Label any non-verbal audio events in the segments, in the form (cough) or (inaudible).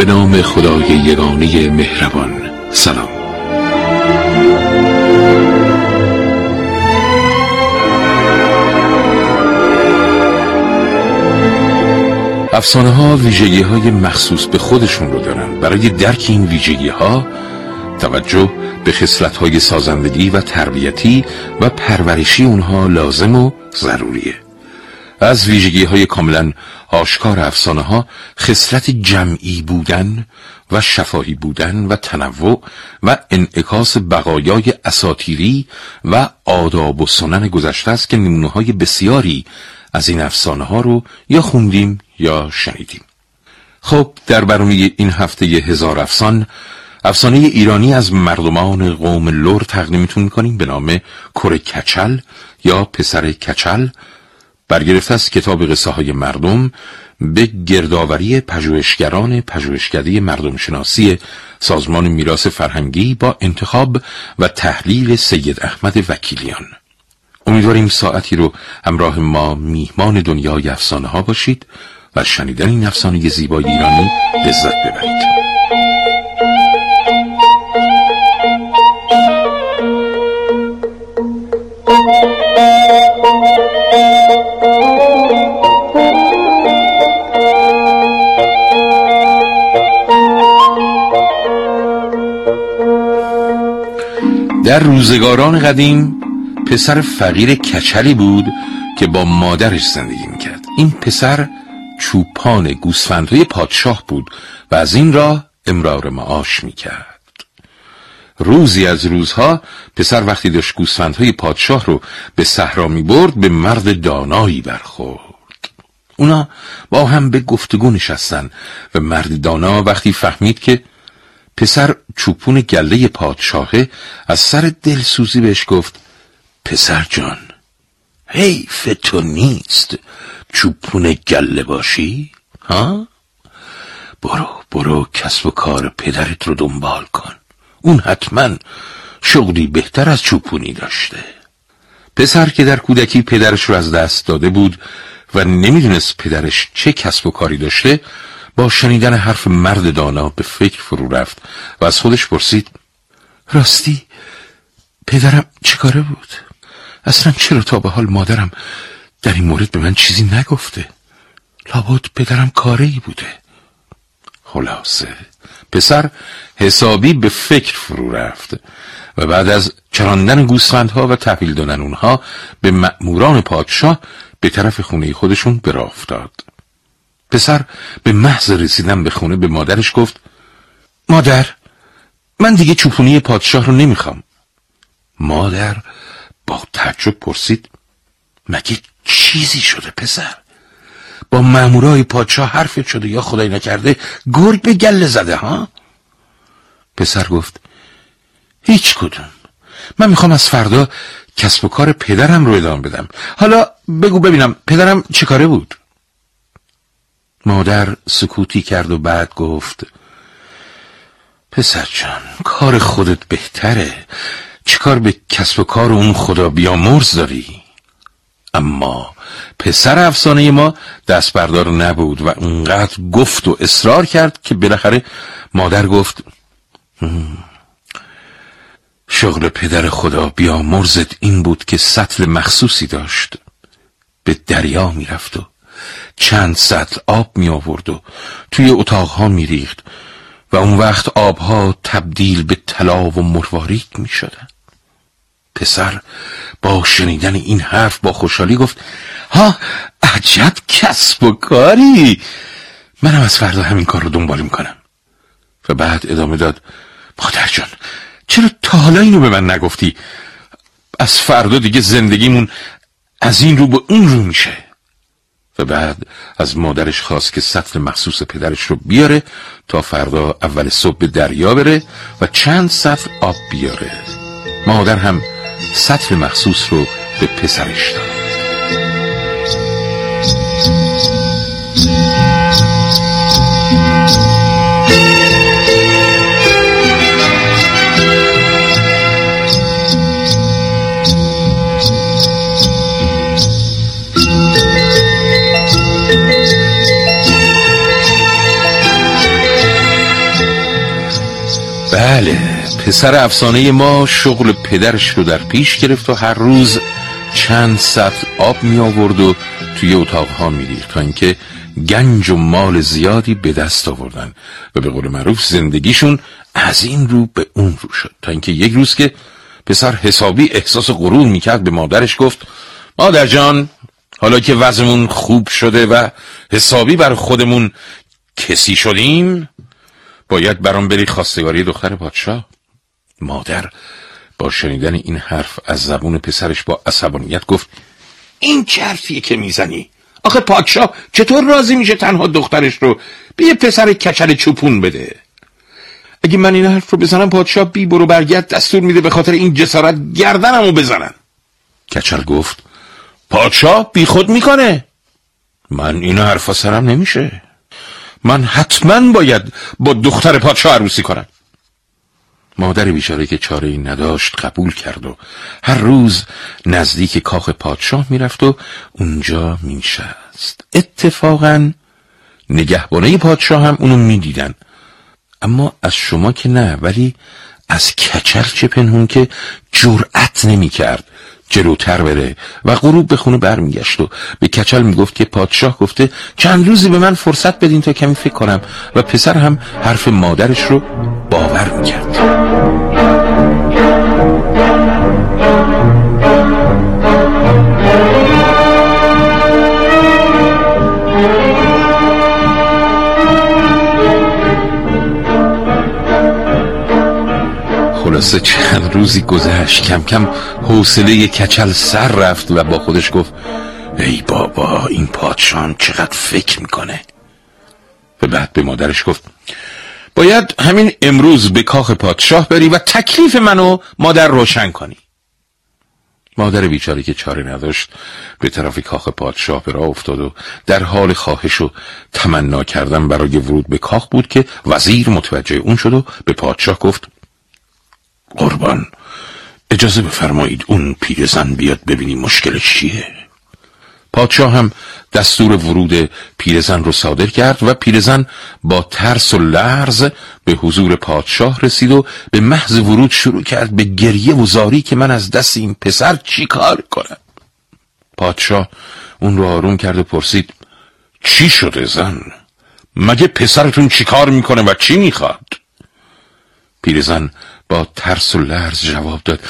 به نام خدای یگانه مهربان. سلام. افسانه ها ویژگی های مخصوص به خودشون رو دارن. برای درک این ویژگی ها توجه به خصلت های سازندگی و تربیتی و پرورشی اونها لازم و ضروریه. از ویژگی های کاملا آشکار افسانه ها خصلت جمعی بودن و شفاهی بودن و تنوع و انعکاس بقایای اساتیری و آداب و سنن گذشته است که نمونه های بسیاری از این افسانه ها رو یا خوندیم یا شنیدیم. خب در برنامه این هفته هزار افسان افسانه ایرانی از مردمان قوم لور تقدیمتون می‌کنیم به نام کره کچل یا پسر کچل برگرفته از کتاب قصه های مردم به گردآوری پژوهشگران پژوهشکده مردم شناسی سازمان میراث فرهنگی با انتخاب و تحلیل سید احمد وکیلیان. امیدواریم ساعتی رو همراه ما میهمان دنیای افسانه ها باشید و شنیدن این افسانه زیبای ایرانی لذت ببرید. روزگاران قدیم پسر فقیر کچلی بود که با مادرش زندگی می‌کرد. این پسر چوپان گوسفندهای پادشاه بود و از این راه امرار معاش می‌کرد. روزی از روزها پسر وقتی داشت گوسفندهای پادشاه رو به صحرا می‌برد به مرد دانایی برخورد. اونا با هم به گفتگو نشستن و مرد دانا وقتی فهمید که پسر چوپون گله پادشاهه از سر دلسوزی بهش گفت پسر جان حیف تو نیست چوپون گله باشی؟ ها؟ برو برو کسب و کار پدرت رو دنبال کن. اون حتما شغلی بهتر از چوپونی داشته. پسر که در کودکی پدرش رو از دست داده بود و نمی‌دونست پدرش چه کسب و کاری داشته با شنیدن حرف مرد دانا به فکر فرو رفت و از خودش پرسید راستی پدرم چه کاره بود؟ اصلا چرا تا به حال مادرم در این مورد به من چیزی نگفته؟ لابد پدرم کاره ای بوده خلاصه پسر حسابی به فکر فرو رفت و بعد از چراندن گوسفندها و تحویل دادن اونها به مأموران پادشاه به طرف خونه خودشون به افتاد پسر به محض رسیدن به خونه به مادرش گفت مادر من دیگه چوپونی پادشاه رو نمی‌خوام. مادر با تعجب پرسید مگه چیزی شده پسر؟ با مامورای پادشاه حرفت شده یا خدای نکرده گرگ به گله زده ها؟ پسر گفت هیچ کدوم. من می‌خوام از فردا کسب و کار پدرم رو ادامه بدم. حالا بگو ببینم پدرم چه کاره بود؟ مادر سکوتی کرد و بعد گفت پسر جان کار خودت بهتره. چیکار به کسب و کار اون خدا بیامرز داری؟ اما پسر افسانه ما دست بردار نبود و اونقدر گفت و اصرار کرد که بالاخره مادر گفت شغل پدر خدا بیامرزت این بود که سطل مخصوصی داشت به دریا می‌رفت و چند سطل آب می آورد و توی اتاقها می ریخت و اون وقت آبها تبدیل به طلا و مروارید می شدن. پسر با شنیدن این حرف با خوشحالی گفت ها عجب کسب و کاری! منم از فردا همین کار رو دنبال می‌کنم. و بعد ادامه داد مادر جان چرا تا حالا اینو به من نگفتی؟ از فردا دیگه زندگیمون از این رو به اون رو میشه. و بعد از مادرش خواست که سطل مخصوص پدرش رو بیاره تا فردا اول صبح به دریا بره و چند سطل آب بیاره. مادر هم سطل مخصوص رو به پسرش داد. بله پسر افسانه ما شغل پدرش رو در پیش گرفت و هر روز چند سطل آب می آورد و توی اتاقها می دیر تا اینکه گنج و مال زیادی به دست آوردن و به قول معروف زندگیشون از این رو به اون رو شد. تا اینکه یک روز که پسر حسابی احساس غرور می‌کرد به مادرش گفت مادر جان حالا که وضعمون خوب شده و حسابی بر خودمون کسی شدیم باید برام بری خواستگاری دختر پادشاه مادر با شنیدن این حرف از زبون پسرش با عصبانیت گفت این چه که می‌زنی؟ آخه پادشاه چطور راضی میشه تنها دخترش رو به یه پسر کچل چوپون بده؟ اگه من این حرف رو بزنم پادشاه بی برو برگرد دستور میده به خاطر این جسارت گردنمو بزنن. کچل گفت پادشاه بی خود می‌کنه. من این حرفا سرم نمیشه. من حتما باید با دختر پادشاه عروسی کنم. مادر بیچاره که چاره ای نداشت قبول کرد و هر روز نزدیک کاخ پادشاه می‌رفت و اونجا مینشست. اتفاقا نگهبانه پادشاه هم اونو می‌دیدن. اما از شما که نه ولی از کچل چه پنهون که جرأت نمی‌کرد. جلوتر بره و غروب به خونه برمیگشت و به کچل می‌گفت که پادشاه گفته چند روزی به من فرصت بدین تا کمی فکر کنم و پسر هم حرف مادرش رو باور می‌کرد. خلاصه چند روزی گذشت. کم کم حوصله کچل سر رفت و با خودش گفت ای بابا این پادشان چقدر فکر می‌کنه. و بعد به مادرش گفت باید همین امروز به کاخ پادشاه بری و تکلیف منو مادر روشن کنی. مادر بیچاری که چاره نداشت به طرف کاخ پادشاه به راه افتاد و در حال خواهش و تمنا کردن برای ورود به کاخ بود که وزیر متوجه اون شد و به پادشاه گفت قربان اجازه بفرمایید اون پیرزن بیاد ببینی مشکل چیه پادشاه هم دستور ورود پیرزن رو صادر کرد و پیرزن با ترس و لرز به حضور پادشاه رسید و به محض ورود شروع کرد به گریه و زاری که من از دست این پسر چی کار کنم پادشاه اون رو آروم کرد و پرسید چی شده زن؟ مگه پسرتون چی کار می‌کنه و چی می‌خواد؟ پیرزن با ترس و لرز جواب داد.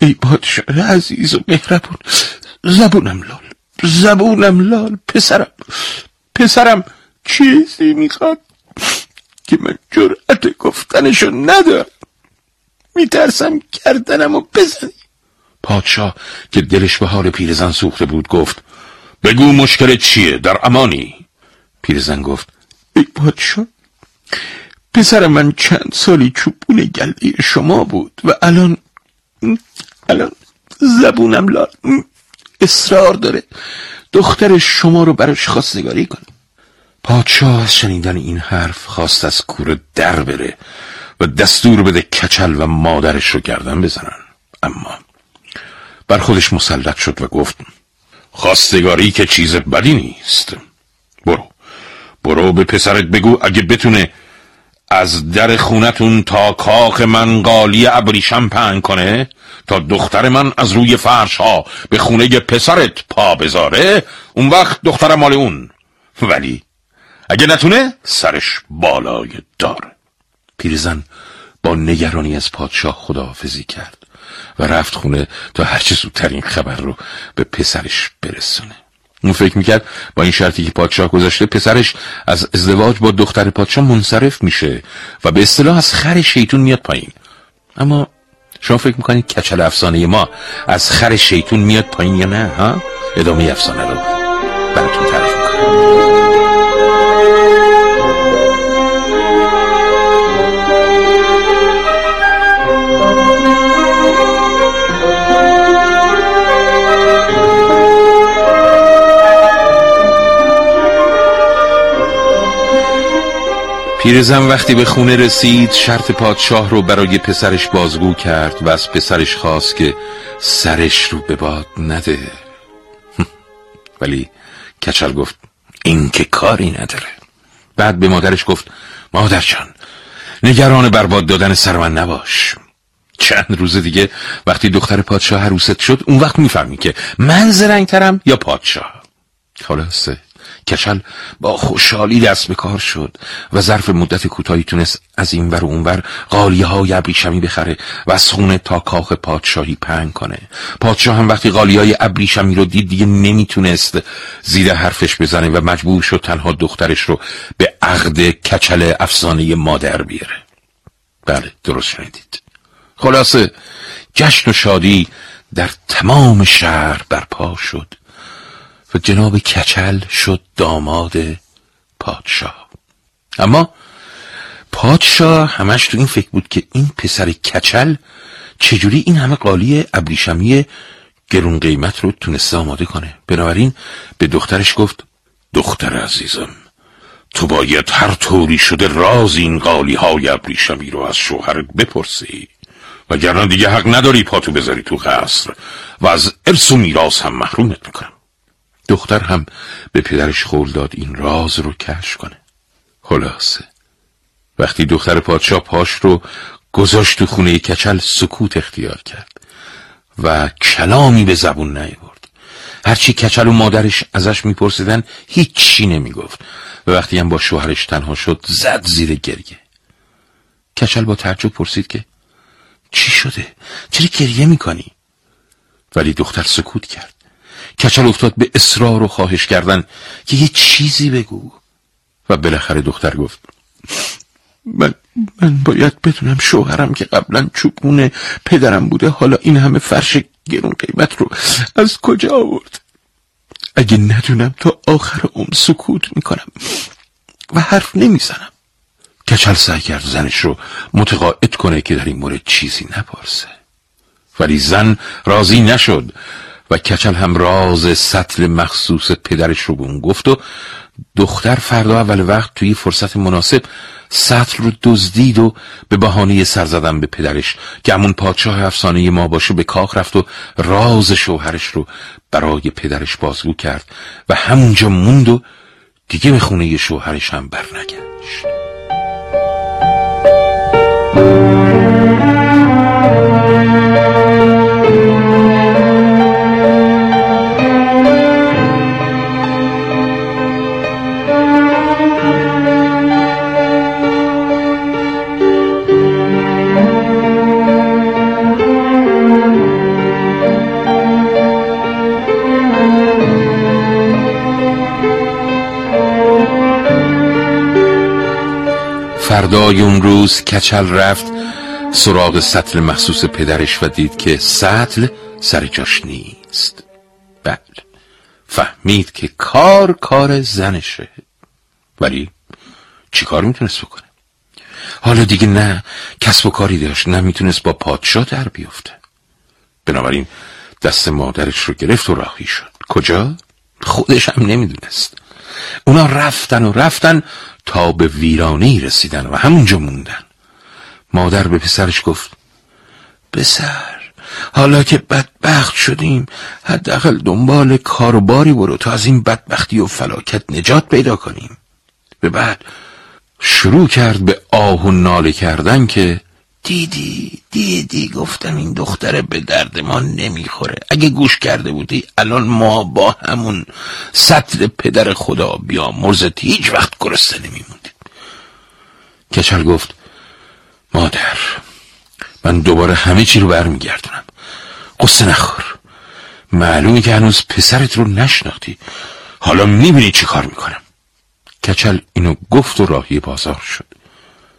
ای پادشاه عزیز و مهربون زبونم لال زبونم لال پسرم پسرم چیزی می‌خواد که من جرأت گفتنشو ندارم. میترسم کردنم و بزنی. پادشاه که دلش به حال پیرزن سوخته بود گفت بگو مشکل چیه؟ در امانی. پیرزن گفت ای پادشاه پسر من چند سالی چوبون گله شما بود و الان الان زبونم لال. اصرار داره دختر شما رو براش خواستگاری کنه پادشاه از شنیدن این حرف خواست از کوره در بره و دستور بده کچل و مادرش رو گردن بزنن. اما بر خودش مسلط شد و گفت خواستگاری که چیز بدی نیست. برو برو به پسرت بگو اگه بتونه از در خونتون تا کاخ من قالی ابریشم پهن کنه تا دختر من از روی فرش ها به خونه پسرت پا بذاره اون وقت دختر مال اون. ولی اگه نتونه سرش بالای دار. پیرزن با نگرانی از پادشاه خداحافظی کرد و رفت خونه تا هرچه زودتر این خبر رو به پسرش برسونه. اون فکر می‌کرد با این شرطی که پادشاه گذاشته پسرش از ازدواج با دختر پادشاه منصرف میشه و به اصطلاح از خر شیطون میاد پایین. اما شما فکر می‌کنید کچل افسانه ما از خر شیطون میاد پایین یا نه ها؟ ادامه افسانه رو براتون تعریف می‌کنم. پیرزن وقتی به خونه رسید شرط پادشاه رو برای پسرش بازگو کرد و از پسرش خواست که سرش رو به باد نده. (laughs) ولی کچل گفت این که کاری نداره. بعد به مادرش گفت مادر جان نگران برباد دادن سر من نباش. چند روز دیگه وقتی دختر پادشاه عروست شد اون وقت می‌فهمی که من زرنگترم یا پادشاه. خلاصه. کچل با خوشحالی دست به کار شد و ظرف مدت کوتاهی تونست از این ور و اون ور قالیه های ابریشمی بخره و از خونه تا کاخ پادشاهی پنگ کنه. پادشاه هم وقتی قالی های ابریشمی رو دید دیگه نمی‌تونست زیر حرفش بزنه و مجبور شد تنها دخترش رو به عقد کچل افسانه مادر بیاره. بله درست شنیدید. خلاصه جشن و شادی در تمام شهر برپا شد. و جناب کچل شد داماد پادشاه. اما پادشاه همش تو این فکر بود که این پسر کچل چجوری این همه قالی ابریشمی گرون قیمت رو تونسته آماده کنه. بنابراین به دخترش گفت دختر عزیزم تو باید هر طوری شده راز این قالی های ابریشمی رو از شوهرت بپرسی. وگرنه دیگه حق نداری پاتو بذاری تو قصر و از ارث و میراث هم محرومت می‌کنم. دختر هم به پدرش خول داد این راز رو کش کنه. خلاصه. وقتی دختر پادشاه پاش رو گذاشت تو خونه کچل سکوت اختیار کرد و کلامی به زبون نیورد هرچی کچل و مادرش ازش میپرسیدن هیچی نمی‌گفت. و وقتی هم با شوهرش تنها شد زد زیر گریه. کچل با تعجب پرسید که چی شده؟ چرا گریه می‌کنی؟ ولی دختر سکوت کرد. کچل افتاد به اصرار و خواهش کردن که یه چیزی بگو. و بالاخره دختر گفت من, من باید بدونم شوهرم که قبلا چوبونه پدرم بوده حالا این همه فرش گرون قیمت رو از کجا آورد؟ اگه ندونم تا آخر عمر سکوت می‌کنم و حرف نمی‌زنم. کچل سعی کرد زنش رو متقاعد کنه که در این مورد چیزی نپرسه. ولی زن راضی نشد. و کچل هم راز سطل مخصوص پدرش رو به اون گفت و دختر فردا اول وقت توی فرصت مناسب سطل رو دزدید و به بهانه سر زدن به پدرش که همون پادشاه افسانه ما باشه به کاخ رفت و راز شوهرش رو برای پدرش بازگو کرد و همونجا موند و دیگه به خونه شوهرش هم برنگشت. فردای اون روز کچل رفت سراغ سطل مخصوص پدرش و دید که سطل سر جاش نیست. بله فهمید که کار کار زنشه. ولی چی کار می‌تونست بکنه؟ حالا دیگه نه کسب و کاری داشت نه می‌تونست با پادشاه در بیفته. بنابراین دست مادرش رو گرفت و راهی شد. کجا؟ خودش هم نمی‌دونست. اونا رفتن و رفتن تا به ویرانه رسیدن و همونجا موندن. مادر به پسرش گفت پسر حالا که بدبخت شدیم حداقل دنبال کاروباری برو تا از این بدبختی و فلاکت نجات پیدا کنیم. به بعد شروع کرد به آه و ناله کردن که دیدی دیدی گفتم این دختره به درد ما نمی‌خوره. اگه گوش کرده بودی الان ما با همون سطل پدر خدا بیا مرزت هیچ وقت گرسته نمیموندیم کچل گفت مادر من دوباره همه چی رو برمیگردونم. قصه نخور. معلومه که هنوز پسرت رو نشناختی. حالا می‌بینی چی کار می‌کنم. کچل اینو گفت و راهی بازار شد.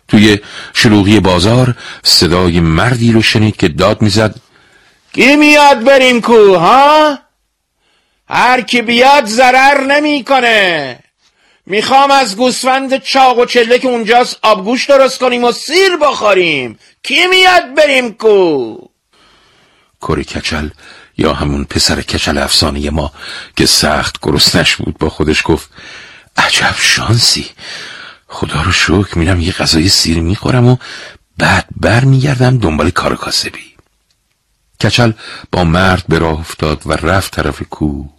توی شلوغی بازار صدای مردی رو شنید که داد می‌زد کی میاد بریم کو ها؟ هر کی بیاد ضرر نمی‌کنه. می‌خوام از گوسفند چاق و چله که اونجاست آبگوش درست کنیم و سیر بخوریم. کی میاد بریم کو کری کچل یا همون پسر کچل افسانه ما که سخت گرسنش بود با خودش گفت عجب شانسی. خدا رو شکر میرم یه غذای سیر می‌خورم و بعد بر میگردم دنبال کار کاسبی. کچل با مرد به راه افتاد و رفت طرف کوه.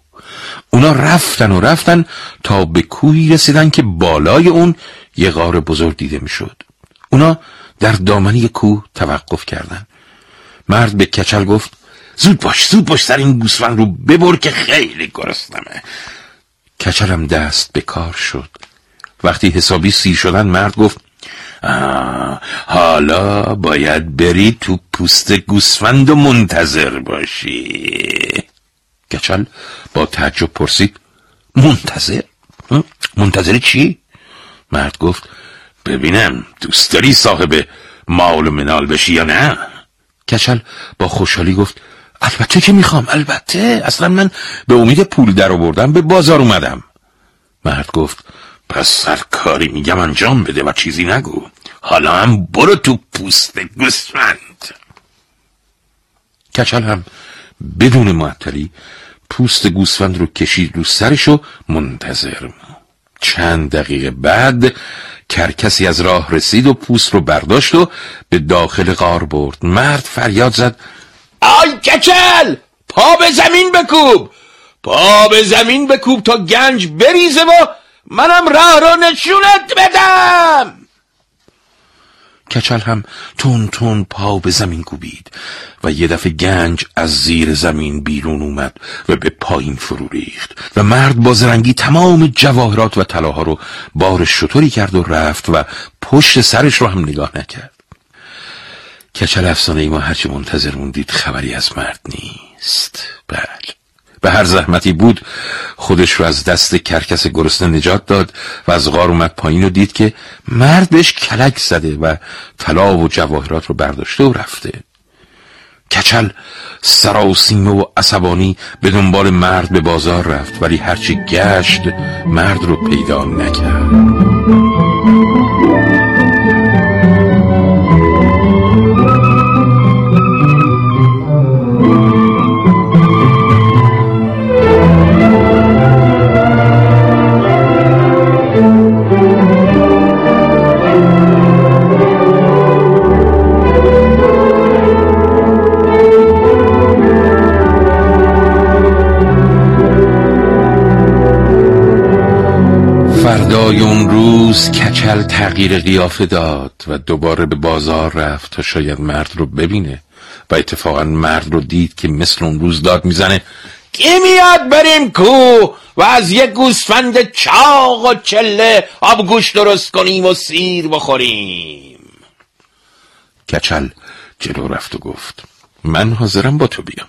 اونا رفتن و رفتن تا به کوهی رسیدن که بالای اون یه غار بزرگ دیده می‌شد. اونا در دامنی کوه توقف کردند. مرد به کچل گفت زود باش زود باش سر این گوسفند رو ببر که خیلی گرسنمه. کچلم دست به کار شد. وقتی حسابی سیر شدن مرد گفت حالا باید بری تو پوست گوسفند و منتظر باشی کچل با تعجب پرسید منتظر؟ منتظر چی؟ مرد گفت ببینم دوست داری صاحب مال و منال بشی یا نه؟ کچل با خوشحالی گفت البته که می‌خوام البته اصلا من به امید پول در آوردم به بازار اومدم مرد گفت پس سرکاری میگم انجام بده و چیزی نگو. حالا هم برو تو پوست گوسفند. کچل هم بدون معطلی پوست گوسفند رو کشید رو سرش و منتظر چند دقیقه بعد کرکسی از راه رسید و پوست رو برداشت و به داخل غار برد. مرد فریاد زد آی کچل! پا به زمین بکوب! پا به زمین بکوب تا گنج بریزه و منم راه رو نشونت بدم. کچل هم تون تون پا به زمین کوبید و یه دفعه گنج از زیر زمین بیرون اومد و به پایین فرو ریخت و مرد با زرنگی تمام جواهرات و طلاها رو بار شطوری کرد و رفت و پشت سرش رو هم نگاه نکرد. کچل افسانه ای ما هرچی منتظر موندید خبری از مرد نیست. بله. به هر زحمتی بود خودش رو از دست کرکس گرسنه نجات داد و از غار اومد پایین و دید که مرد بهش کلک زده و طلا و جواهرات رو برداشته و رفته. کچل سراسیمه و عصبانی به دنبال مرد به بازار رفت ولی هرچی گشت مرد رو پیدا نکرد. تغییر قیافه داد و دوباره به بازار رفت تا شاید مرد رو ببینه و اتفاقا مرد رو دید که مثل اون روز داد می‌زنه. کی میاد بریم کو و از یک گوسفند چاق و چله آبگوش درست کنیم و سیر بخوریم. کچل جلو رفت و گفت من حاضرم با تو بیام.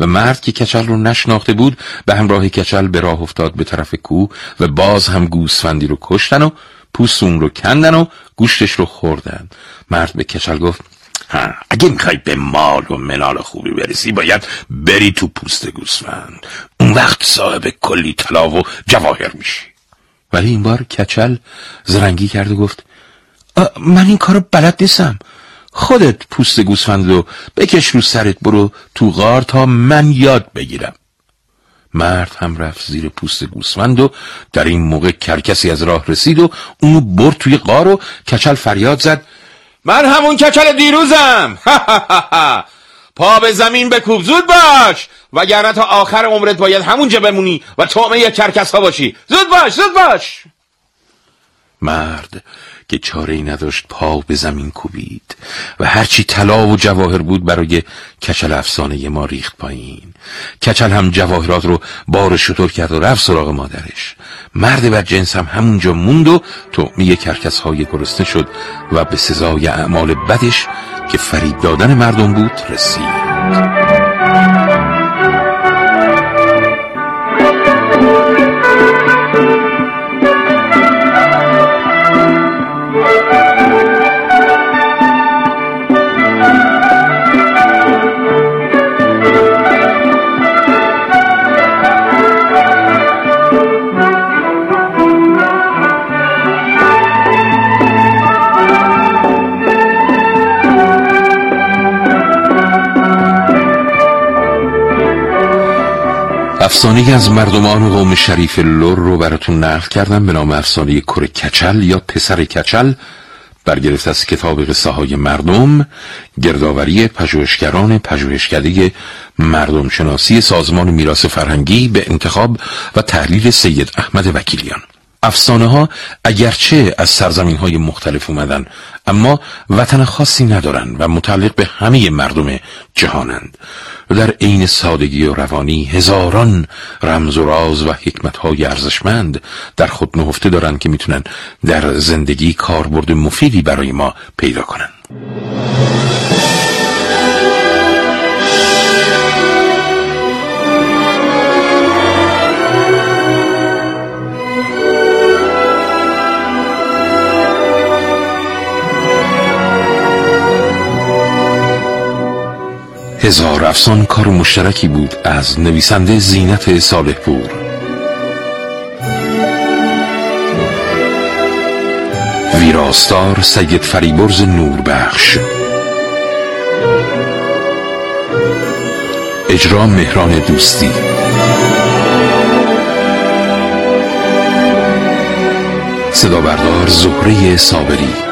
و مرد که کچل رو نشناخته بود به همراه کچل به راه افتاد به طرف کوه و باز هم گوسفندی رو کشتن و پوست اون رو کندن و گوشتش رو خوردن. مرد به کچل گفت ها اگه می‌خوای به مال و منال خوبی برسی باید بری تو پوست گوسفند. اون وقت صاحب کلی طلا و جواهر میشی. ولی این بار کچل زرنگی کرد و گفت من این کارو بلد نیستم. خودت پوست گوسفند رو بکش رو سرت برو تو غار تا من یاد بگیرم. مرد هم رفت زیر پوست گوسفند و در این موقع کرکسی از راه رسید و اونو برد توی غار و کچل فریاد زد. من همون کچل دیروزم. (laughs) پا به زمین بکوب زود باش. وگرنه تا آخر عمرت باید همونجا بمونی و تومه کرکس ها باشی. زود باش زود باش. مرد که چاره ای نداشت پا به زمین کوبید و هرچی طلا و جواهر بود برای کچل افسانه ما ریخت پایین. کچل هم جواهرات رو بار شطور کرد و رفت سراغ مادرش. مرد بر جنس هم همونجا موند و تعمی کرکس های گرسنه شد و به سزای اعمال بدش که فرید دادن مردم بود رسید. افسانه از مردمان قوم شریف لور رو براتون نقل کردم به نام افسانه کره کچل یا پسر کچل برگرفت از کتاب قصه های مردم گردآوری پژوهشگران پژوهشکده مردم شناسی سازمان میراث فرهنگی به انتخاب و تحلیل سید احمد وکیلیان. افسانه ها اگرچه از سرزمین های مختلف اومدن اما وطن خاصی ندارن و متعلق به همه مردم جهانند. در عین سادگی و روانی هزاران رمز و راز و حکمت های ارزشمند در خود نهفته دارند که می‌تونن در زندگی کاربرد مفیدی برای ما پیدا کنن هزار افسان کار مشترکی بود از نویسنده زینت صالح پور ویراستار سید فریبرز نوربخش. اجرا مهران دوستی. صدا بردار زهره صابری.